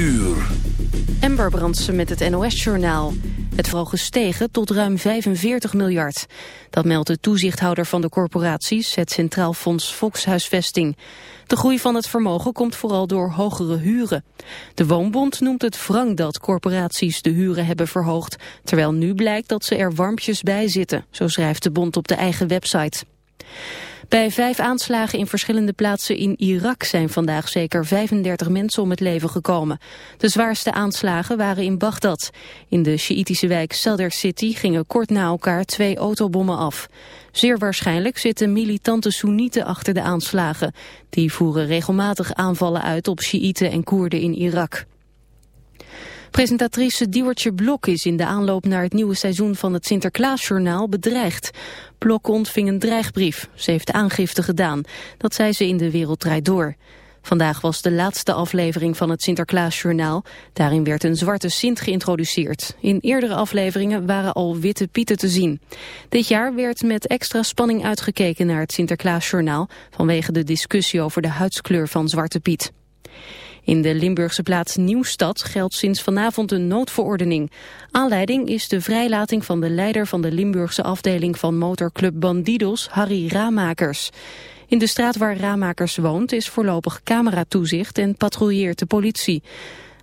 uur. Ember Brandsen met het NOS-journaal. Het vooral gestegen tot ruim 45 miljard. Dat meldt de toezichthouder van de corporaties, het Centraal Fonds Volkshuisvesting. De groei van het vermogen komt vooral door hogere huren. De Woonbond noemt het wrang dat corporaties de huren hebben verhoogd... terwijl nu blijkt dat ze er warmpjes bij zitten, zo schrijft de bond op de eigen website. Bij vijf aanslagen in verschillende plaatsen in Irak zijn vandaag zeker 35 mensen om het leven gekomen. De zwaarste aanslagen waren in Bagdad. In de Sjiitische wijk Sadr City gingen kort na elkaar twee autobommen af. Zeer waarschijnlijk zitten militante Soenieten achter de aanslagen. Die voeren regelmatig aanvallen uit op Sjiiten en Koerden in Irak. Presentatrice Diewertje Blok is in de aanloop naar het nieuwe seizoen van het Sinterklaasjournaal bedreigd. Blok ontving een dreigbrief. Ze heeft aangifte gedaan. Dat zei ze in de Wereld Draait Door. Vandaag was de laatste aflevering van het Sinterklaasjournaal. Daarin werd een zwarte Sint geïntroduceerd. In eerdere afleveringen waren al witte pieten te zien. Dit jaar werd met extra spanning uitgekeken naar het Sinterklaasjournaal... vanwege de discussie over de huidskleur van Zwarte Piet. In de Limburgse plaats Nieuwstad geldt sinds vanavond een noodverordening. Aanleiding is de vrijlating van de leider van de Limburgse afdeling van motorclub Bandidos, Harry Ramakers. In de straat waar Ramakers woont is voorlopig cameratoezicht en patrouilleert de politie.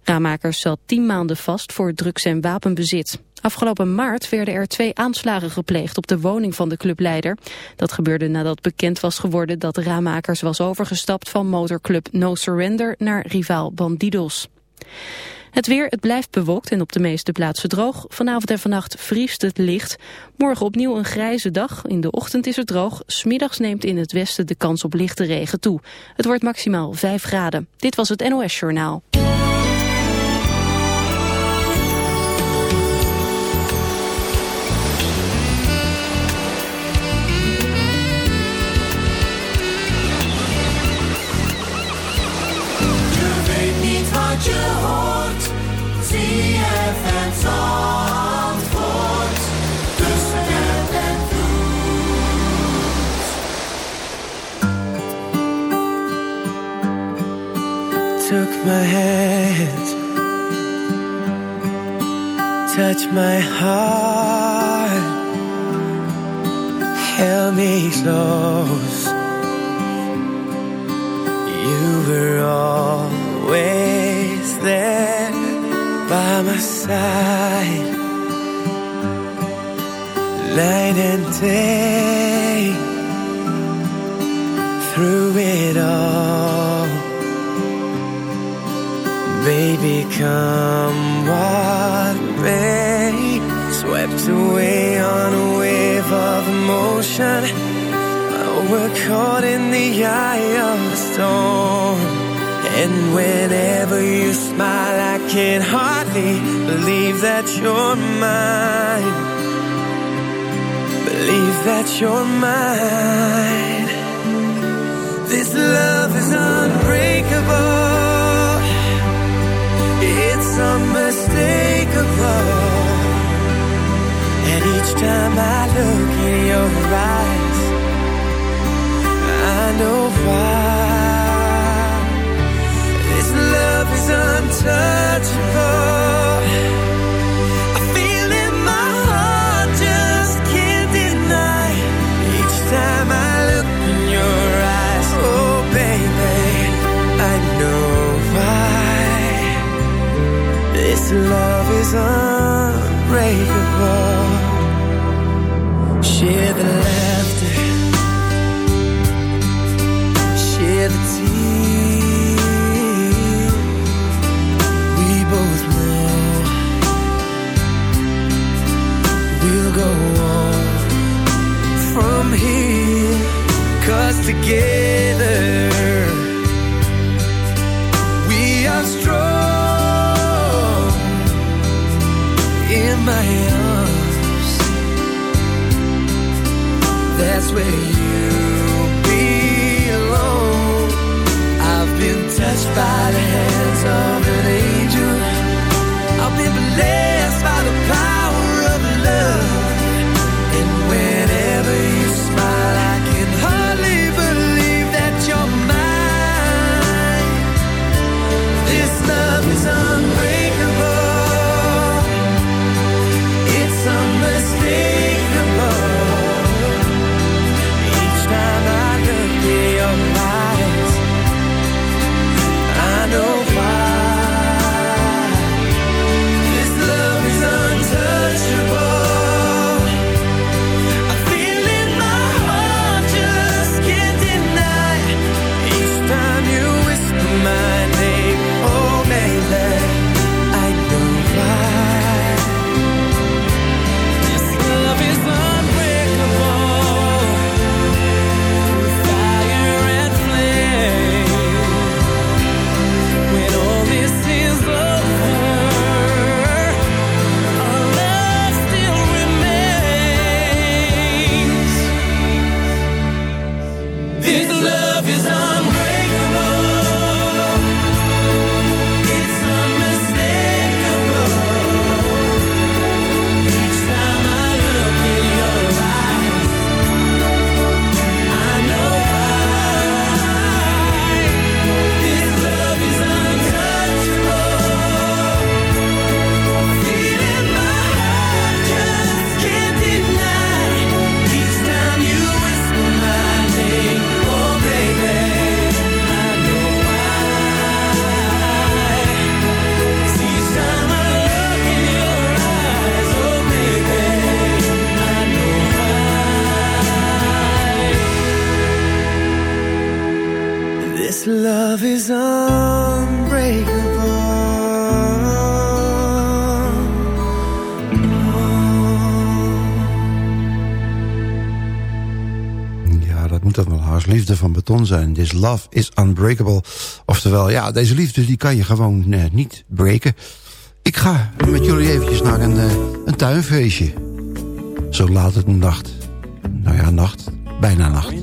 Ramakers zat tien maanden vast voor drugs- en wapenbezit. Afgelopen maart werden er twee aanslagen gepleegd op de woning van de clubleider. Dat gebeurde nadat bekend was geworden dat Ramakers was overgestapt van motorclub No Surrender naar rivaal Bandidos. Het weer, het blijft bewolkt en op de meeste plaatsen droog. Vanavond en vannacht vriest het licht. Morgen opnieuw een grijze dag. In de ochtend is het droog. Smiddags neemt in het westen de kans op lichte regen toe. Het wordt maximaal 5 graden. Dit was het NOS Journaal. My hand, touch my heart, held me close. You were always there by my side, night and day, through it all. Baby, come what may Swept away on a wave of emotion. We're caught in the eye of the storm. And whenever you smile I can hardly believe that you're mine. Believe that you're mine. This love is unbreakable unmistakable. And each time I look in your eyes, I know why. This love is untouchable. Beton zijn. This love is unbreakable. Oftewel, ja, deze liefde die kan je gewoon eh, niet breken. Ik ga met jullie eventjes naar een, uh, een tuinfeestje. Zo laat het een nacht. Nou ja, nacht. Bijna nacht.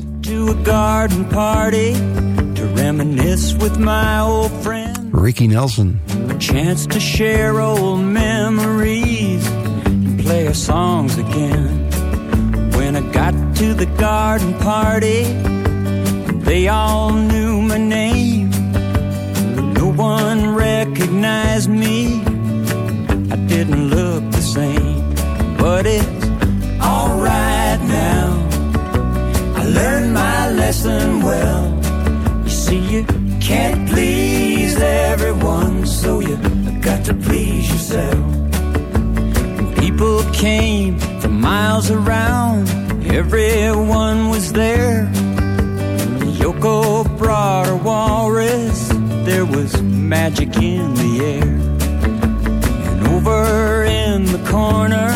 Ricky Nelson. A chance to share old memories and play our songs again. When I got to the garden party, they all knew my name, but no one recognized me. I didn't look the same, but it's alright now. I learned my lesson well. You see, you can't please everyone, so you got to please yourself. People came from miles around, everyone was there. Air. And over in the corner,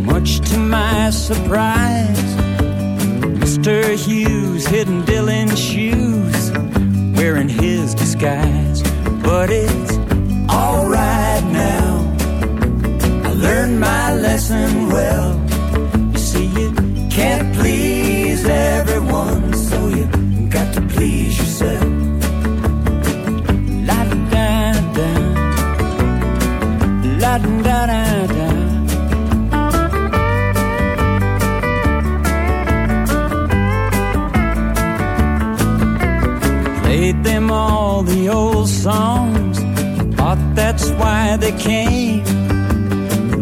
much to my surprise, Mr. Hughes hidden Dylan's shoes, wearing his disguise. But it's alright now. I learned my lesson well. They came.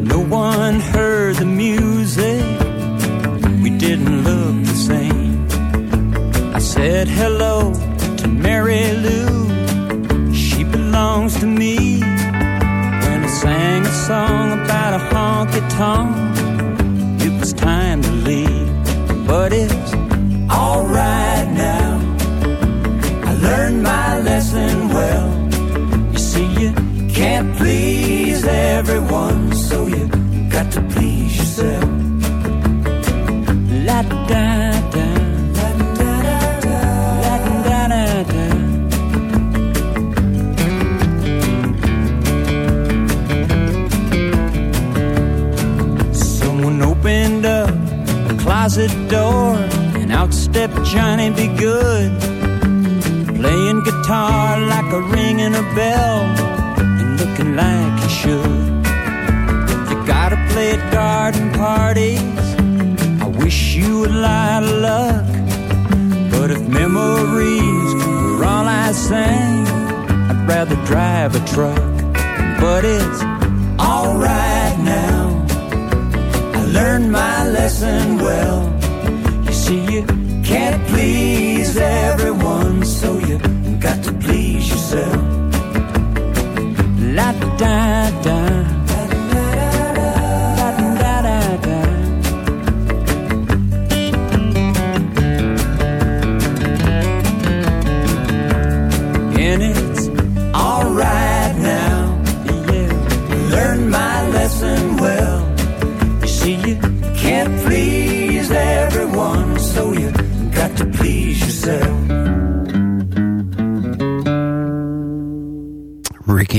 No one heard the music, we didn't look the same. I said hello to Mary Lou, she belongs to me. When I sang a song about a honky tonk, that. It's alright now. I learned my lesson well. You see, you can't please everyone, so you got to please yourself. La da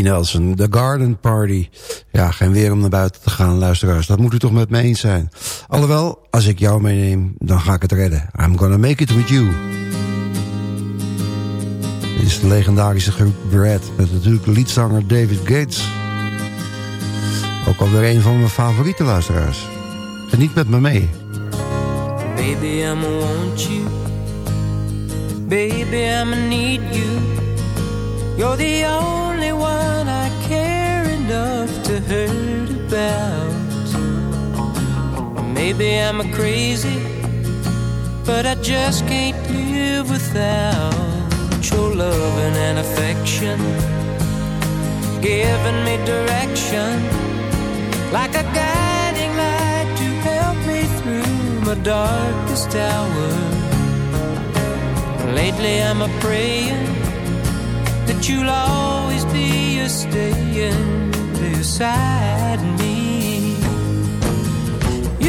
Nelson, The Garden Party. Ja, geen weer om naar buiten te gaan, luisteraars. Dat moet u toch met me eens zijn. Alhoewel, als ik jou meeneem, dan ga ik het redden. I'm gonna make it with you. Dit is de legendarische groep Brad... met natuurlijk liedzanger David Gates. Ook alweer een van mijn favoriete luisteraars. Geniet met me mee. Baby, I'ma want you. Baby, I'ma need you. You're the only Maybe I'm a crazy, but I just can't live without your loving and affection. Giving me direction like a guiding light to help me through my darkest hour. Lately I'm a praying that you'll always be a staying beside me.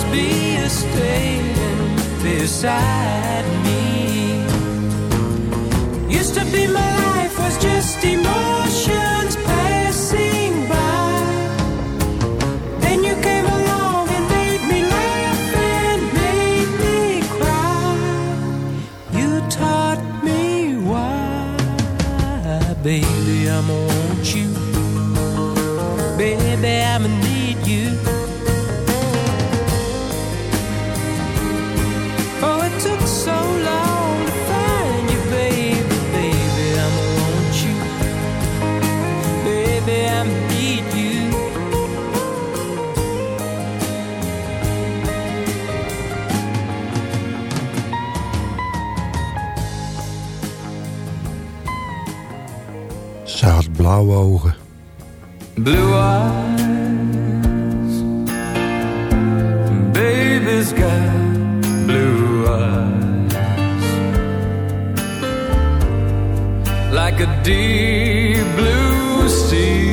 always be a staying beside me. Used to be my life was just emotions passing by. Then you came along and made me laugh and made me cry. You taught me why, baby, I'ma want you. Baby, I'ma blauwe ogen. Blue eyes, baby's got blue eyes, like a deep blue sea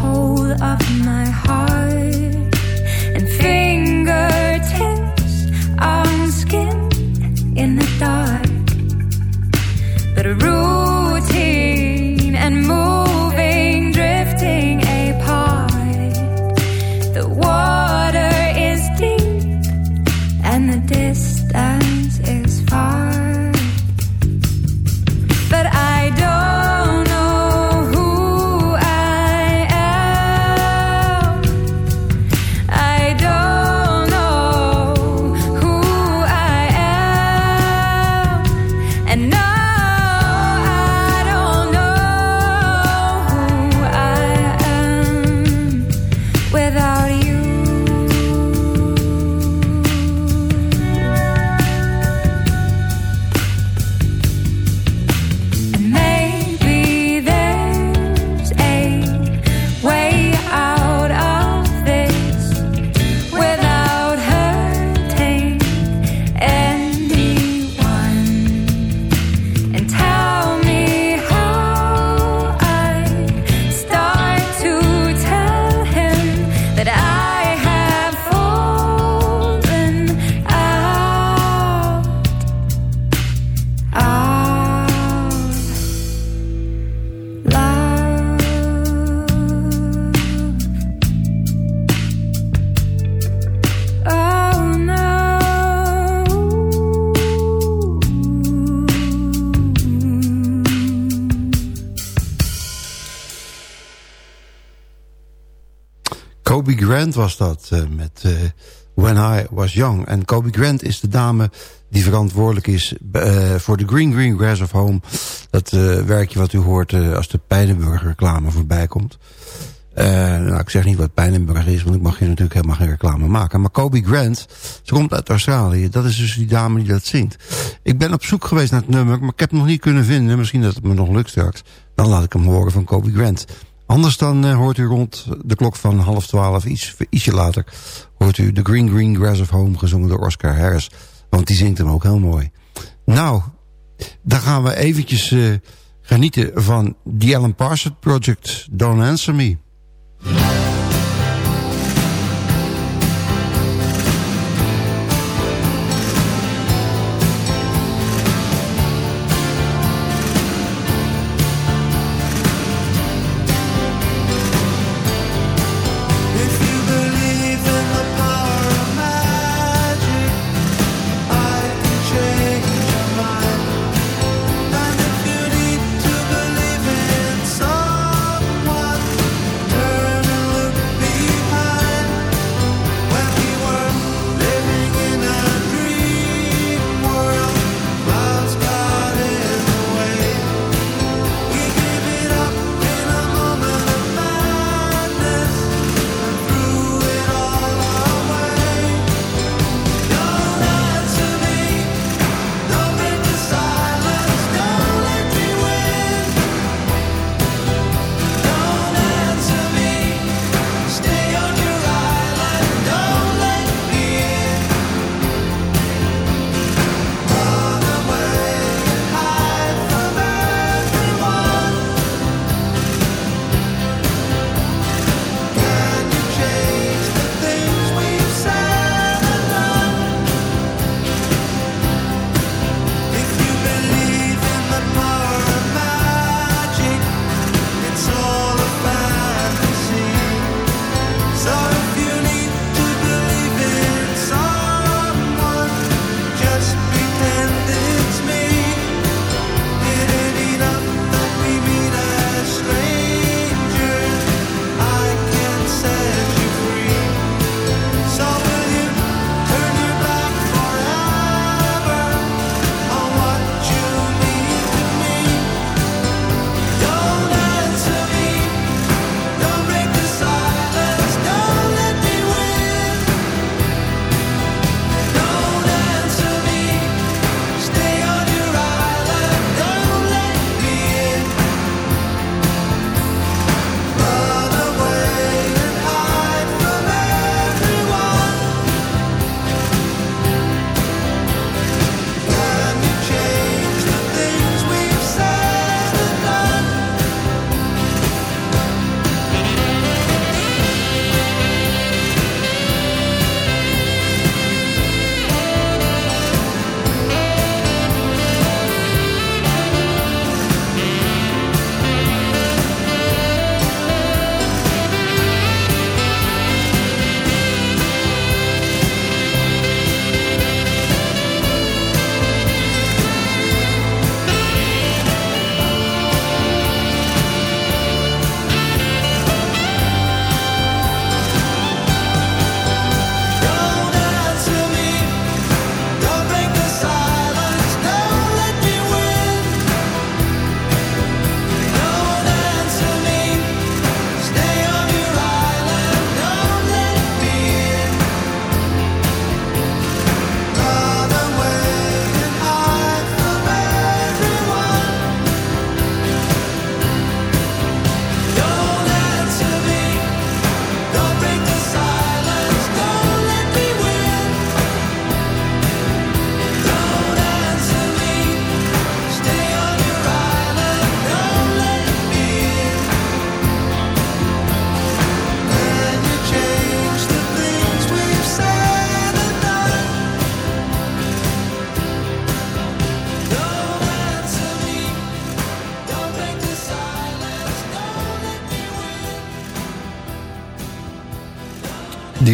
hold of my heart and think Was dat, uh, met uh, When I Was Young. En Kobe Grant is de dame die verantwoordelijk is uh, voor de Green Green Grass of Home. Dat werkje wat u hoort als de Pijnenburger reclame voorbij komt. nou, ik zeg niet wat Pijnenburger is, want ik mag hier natuurlijk helemaal geen reclame maken. Maar Kobe Grant, ze komt uit Australië. Dat is dus die dame die dat zingt. Ik ben op zoek geweest naar het nummer, maar ik heb het nog niet kunnen vinden. Misschien dat het me nog lukt straks. Dan laat ik hem horen van Kobe Grant. Anders dan uh, hoort u rond de klok van half twaalf, iets, ietsje later... hoort u The Green Green Grass of Home gezongen door Oscar Harris. Want die zingt hem ook heel mooi. Nou, dan gaan we eventjes uh, genieten van The Alan Parsons Project. Don't Answer Me.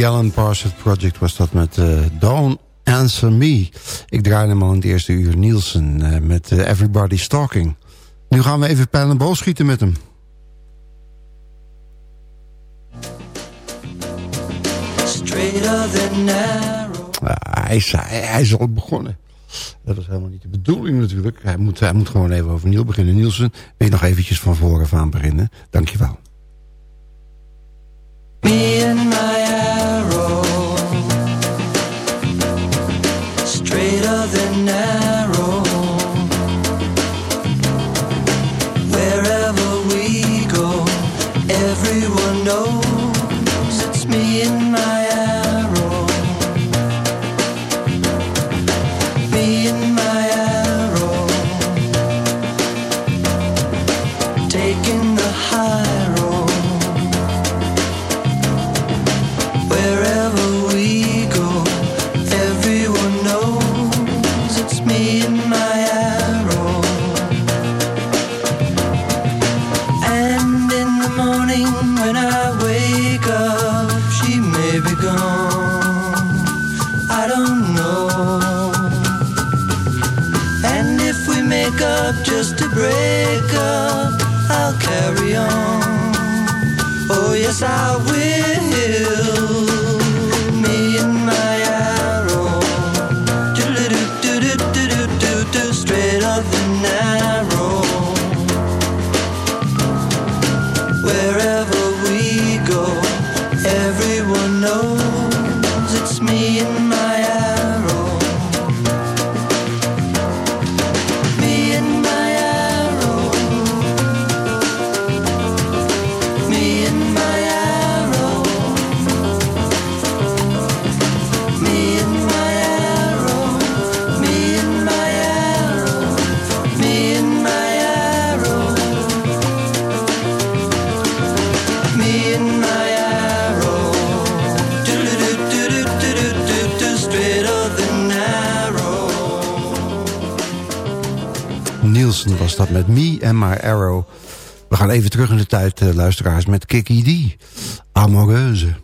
The Alan Parsons Project was dat met uh, Don't Answer Me. Ik draaide hem al in het eerste uur Nielsen uh, met uh, Everybody's Talking. Nu gaan we even pijl en boog schieten met hem. arrow. hij, is, hij, hij is al begonnen. Dat was helemaal niet de bedoeling natuurlijk. Hij moet, hij moet gewoon even over Niel beginnen. Nielsen, wil je nog eventjes van voren aan beginnen? Dankjewel. Me and my taking met Kiki D. Amoureuse.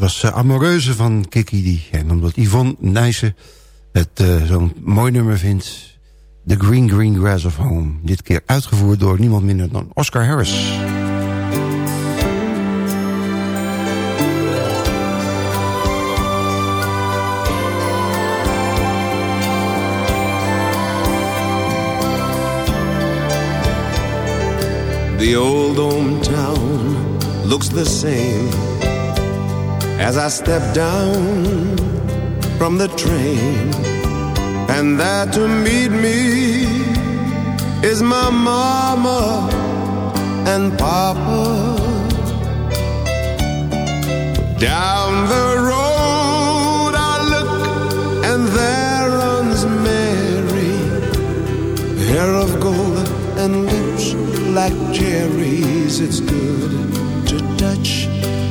Was uh, Amoreuze van Kiki die. En omdat Yvonne Nijssen het uh, zo'n mooi nummer vindt... The Green Green Grass of Home. Dit keer uitgevoerd door niemand minder dan Oscar Harris. The old hometown looks the same as I step down from the train. And there to meet me is my mama and papa. Down the road I look and there runs Mary, hair of gold and lips like cherries. It's good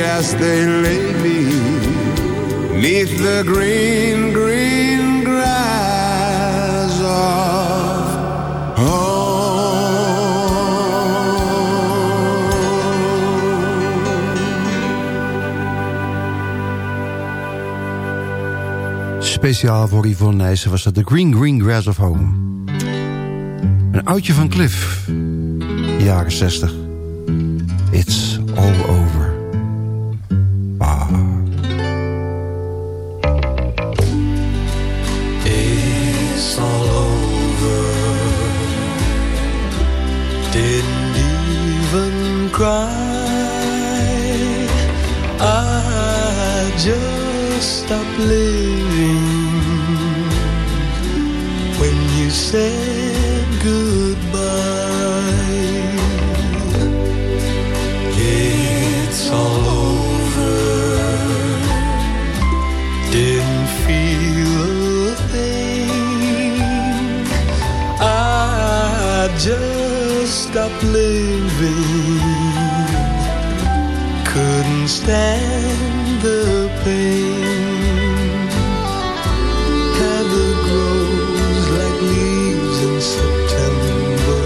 as they lay me neath the green, green grass of home. Speciaal voor Yvonne Nijssen was dat The Green Green Grass of Home. Een oudje van Cliff. Jaren 60. Cry. I just stopped living when you said goodbye. It's all over. Didn't feel a thing. I just stopped living. Stand the pain. Heather grows like leaves in September.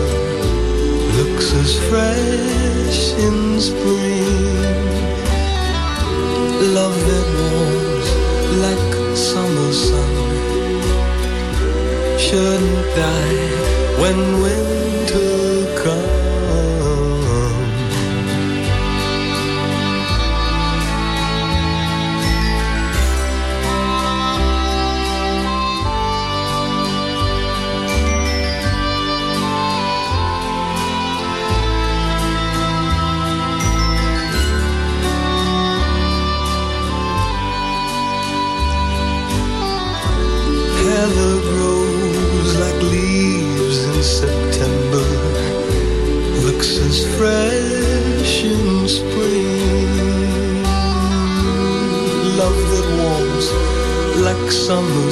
Looks as fresh in spring. Love that warms like summer sun shouldn't die when winter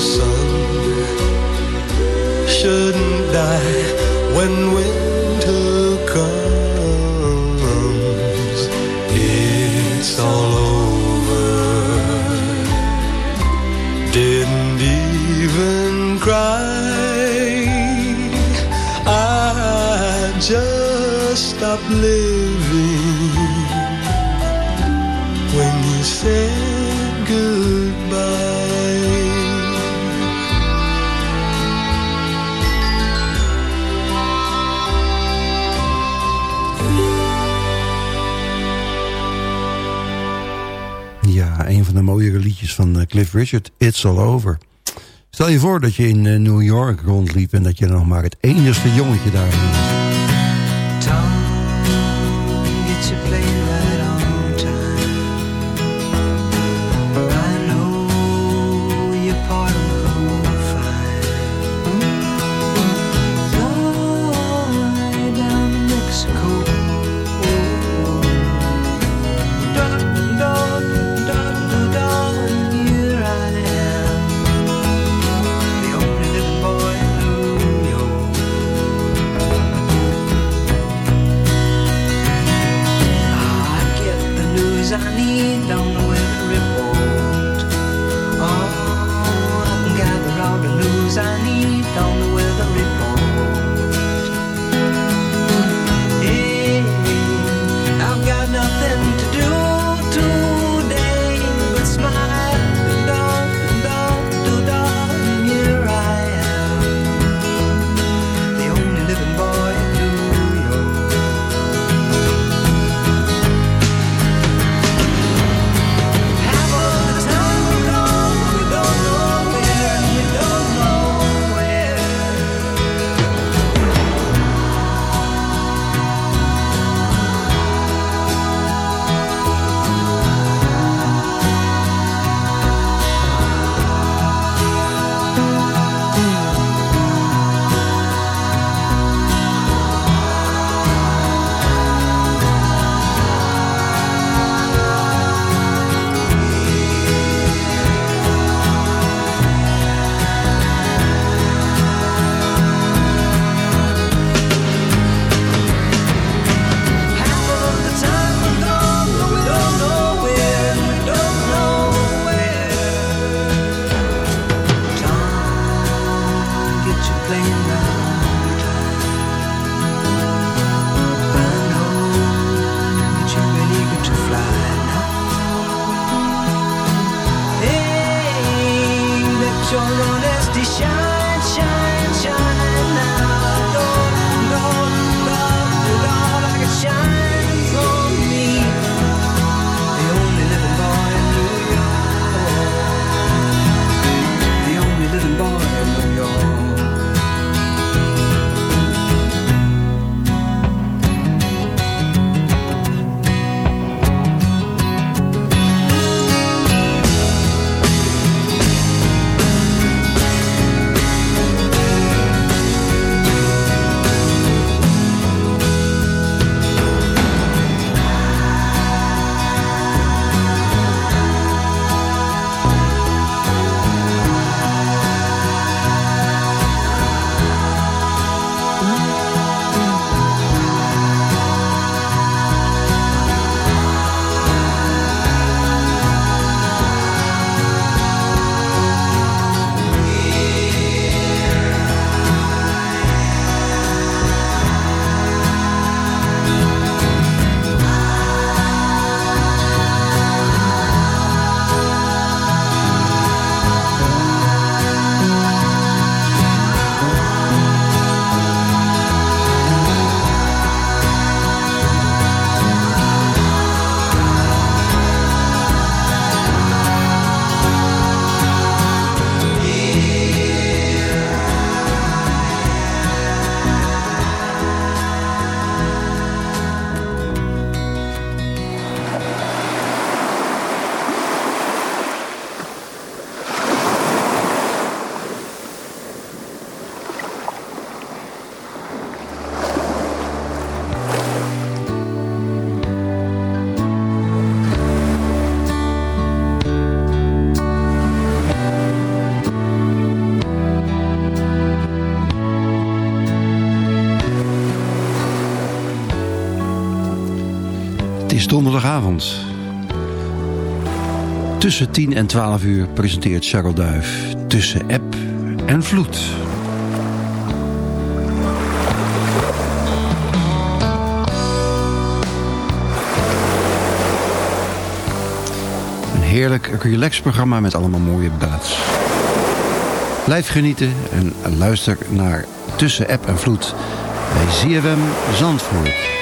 sun shouldn't die when winter comes. It's all over. Didn't even cry. I just stopped living. mooiere liedjes van eh, Cliff Richard, It's All Over. Stel je voor dat je in eh, New York rondliep en dat je nog maar het enigste jongetje daar was. Donderdagavond. Tussen 10 en 12 uur presenteert Charles Duif Tussen App en Vloed. Een heerlijk relaxprogramma met allemaal mooie ballads. Blijf genieten en luister naar Tussen App en Vloed bij ZFM Zandvoort.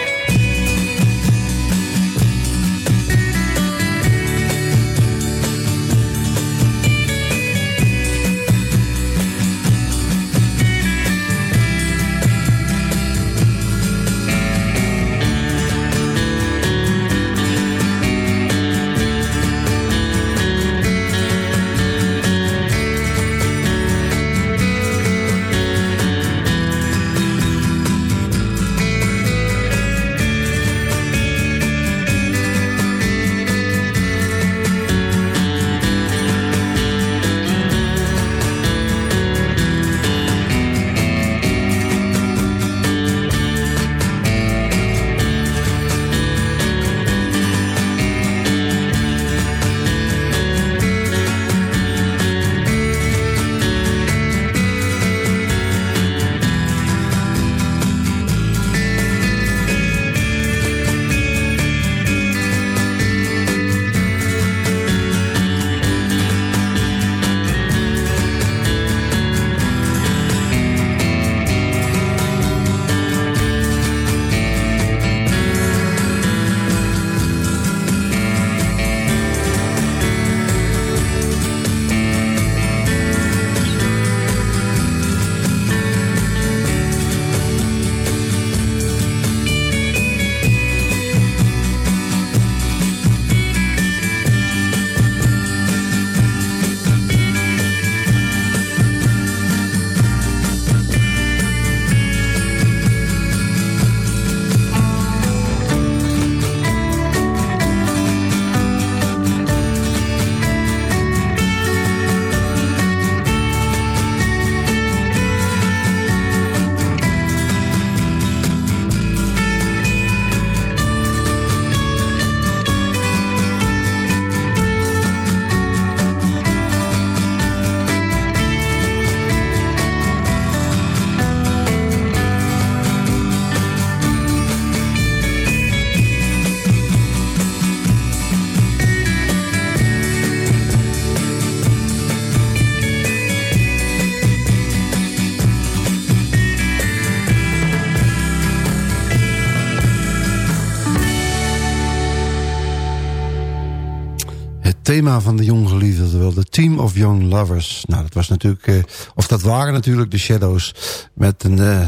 Thema van de jonggeliefden, wel de Team of Young Lovers. Nou, dat was natuurlijk, uh, of dat waren natuurlijk de Shadows met een uh,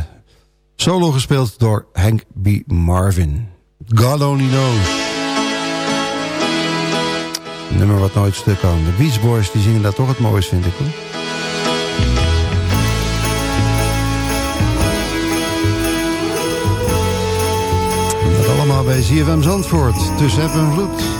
solo gespeeld door Hank B. Marvin. God Only Knows. Een nummer wat nooit stuk kan. De Beach Boys die zingen dat toch het mooist, vind ik hoor. Dat allemaal bij ZFM Zandvoort. Tussen App en Vloed.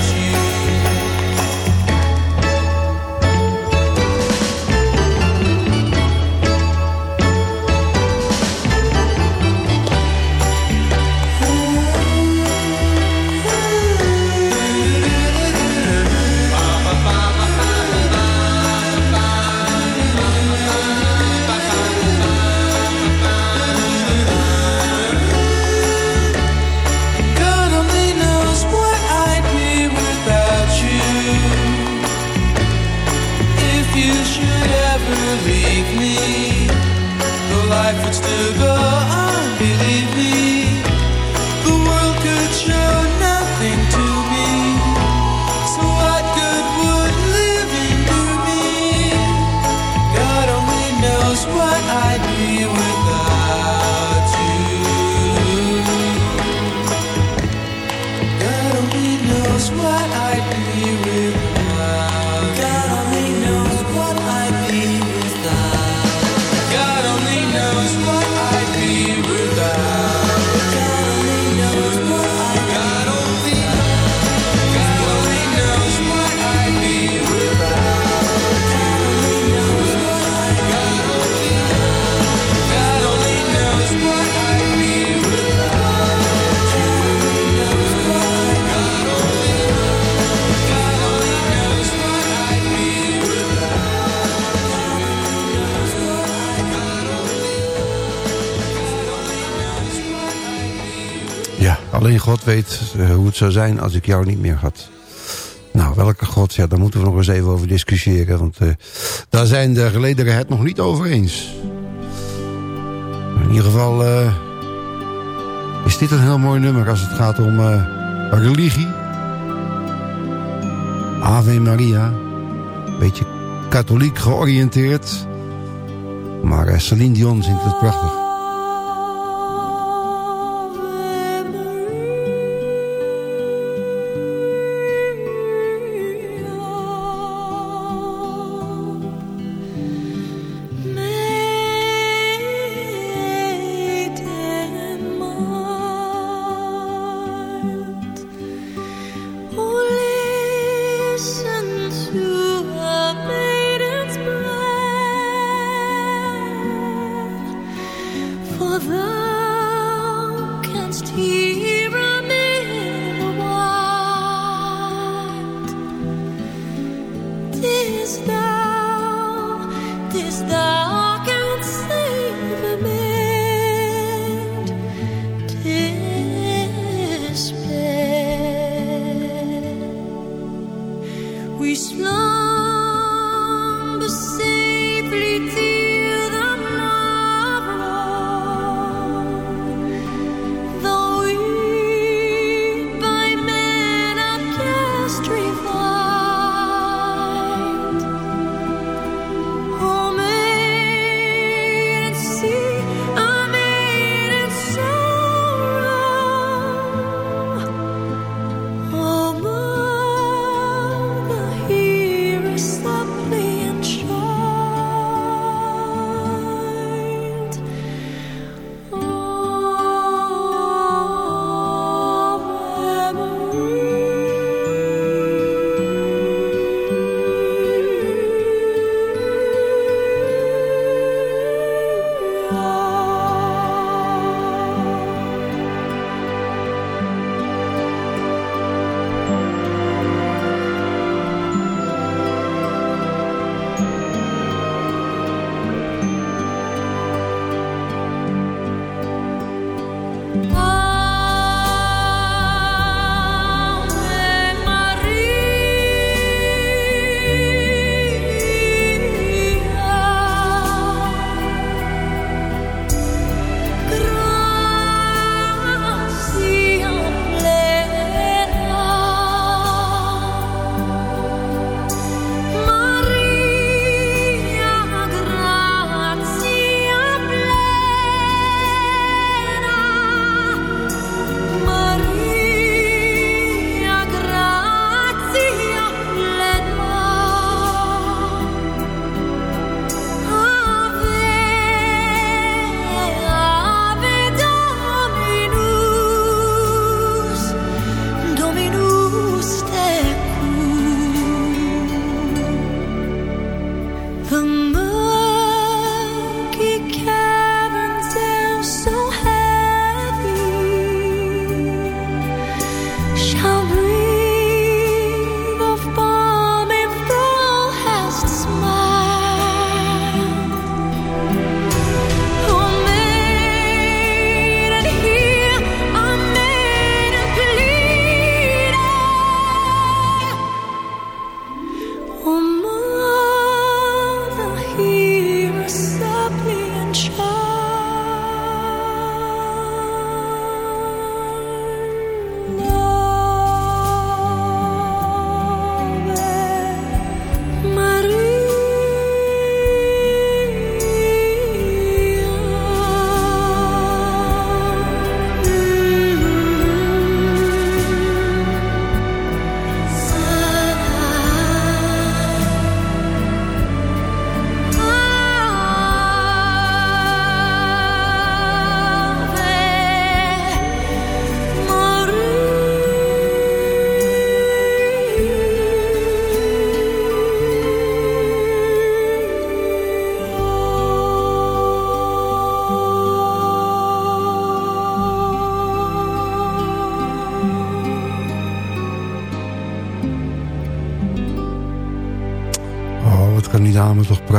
Weet eh, hoe het zou zijn als ik jou niet meer had. Nou, welke God? Ja, daar moeten we nog eens even over discussiëren. Want eh, daar zijn de gelederen het nog niet over eens. In ieder geval eh, is dit een heel mooi nummer als het gaat om religie. Ave Maria. Beetje katholiek georiënteerd. Maar Celine Dion zingt het prachtig.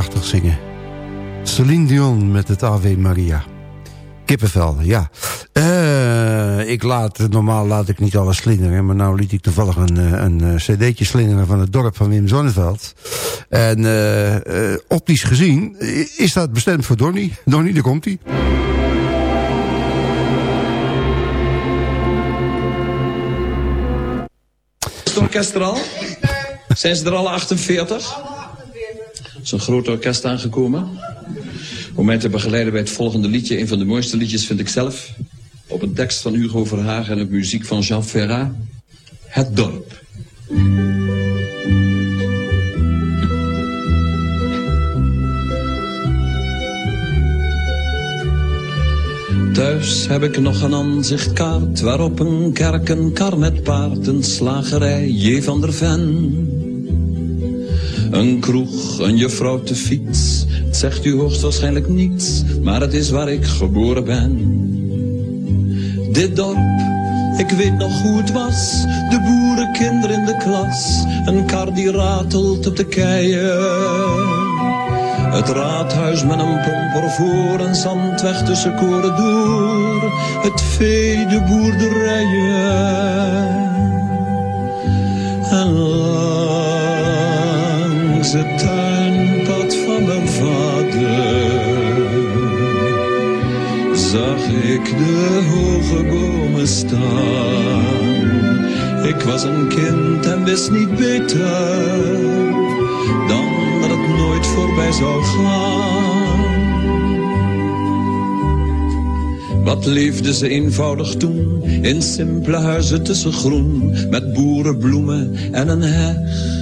Prachtig zingen. Celine Dion met het Ave Maria. Kippenvel, ja. Uh, ik laat, normaal laat ik niet alles slingeren. Maar nou liet ik toevallig een, eh, een, een cd'tje slingeren van het dorp van Wim Zonneveld. En optisch gezien is dat bestemd voor Donny. Donny, daar komt hij. Is het orkest er al? Zijn ze er alle 48? Een groot orkest aangekomen. Om mij te begeleiden bij het volgende liedje. Een van de mooiste liedjes vind ik zelf. Op een tekst van Hugo Verhagen en op muziek van Jean Ferrat. Het dorp. Thuis heb ik nog een aanzichtkaart waarop een kerk, een kar met paard, een slagerij, J. van der Ven. Een kroeg, een juffrouw te fiets, het zegt u hoogstwaarschijnlijk niets, maar het is waar ik geboren ben. Dit dorp, ik weet nog hoe het was, de boerenkinderen in de klas, een kar die ratelt op de keien. Het raadhuis met een pomper voor, een zandweg tussen koren door. Het vee, de boerderijen. En het tuinpad van mijn vader zag ik de hoge bomen staan. Ik was een kind en wist niet beter dan dat het nooit voorbij zou gaan. Wat leefden ze eenvoudig toen, in simpele huizen tussen groen, met boerenbloemen en een heg.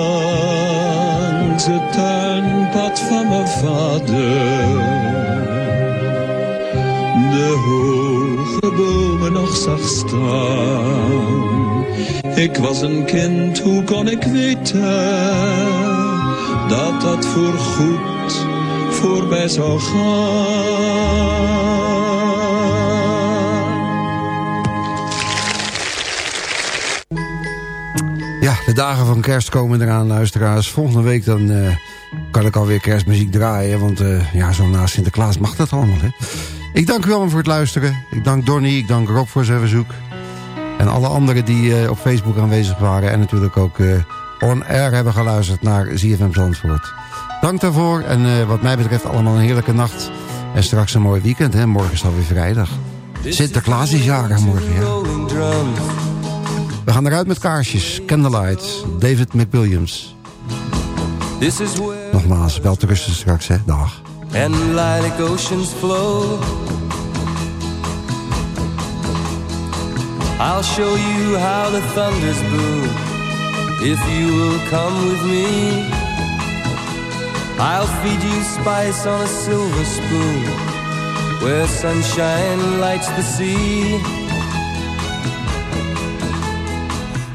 het tuinpad van mijn vader de hoge bomen nog zag staan. Ik was een kind, hoe kon ik weten dat dat voor goed voorbij zou gaan? De dagen van kerst komen eraan, luisteraars. Volgende week dan uh, kan ik alweer kerstmuziek draaien. Want uh, ja, zo na Sinterklaas mag dat allemaal, hè. Ik dank u allemaal voor het luisteren. Ik dank Donny, ik dank Rob voor zijn verzoek. En alle anderen die uh, op Facebook aanwezig waren. En natuurlijk ook on-air hebben geluisterd naar ZFM Zandvoort. Dank daarvoor. En wat mij betreft allemaal een heerlijke nacht. En straks een mooi weekend, hè. Morgen is alweer vrijdag. Sinterklaas is jarig morgen, ja. We gaan eruit met kaarsjes. Candlelight, David McWilliams. This is where Nogmaals, wel te rusten straks, hè. Dag. and lilac oceans flow. I'll show you how the thunders boom if you will come with me. I'll feed you spice on a silver spoon where sunshine lights the sea.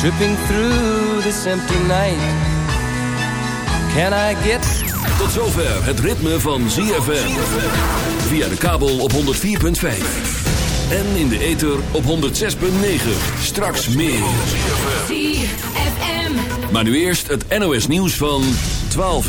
Tripping through this empty night. Can I get... Tot zover het ritme van ZFM. Via de kabel op 104.5. En in de ether op 106.9. Straks meer. ZFM. Maar nu eerst het NOS nieuws van 12 uur.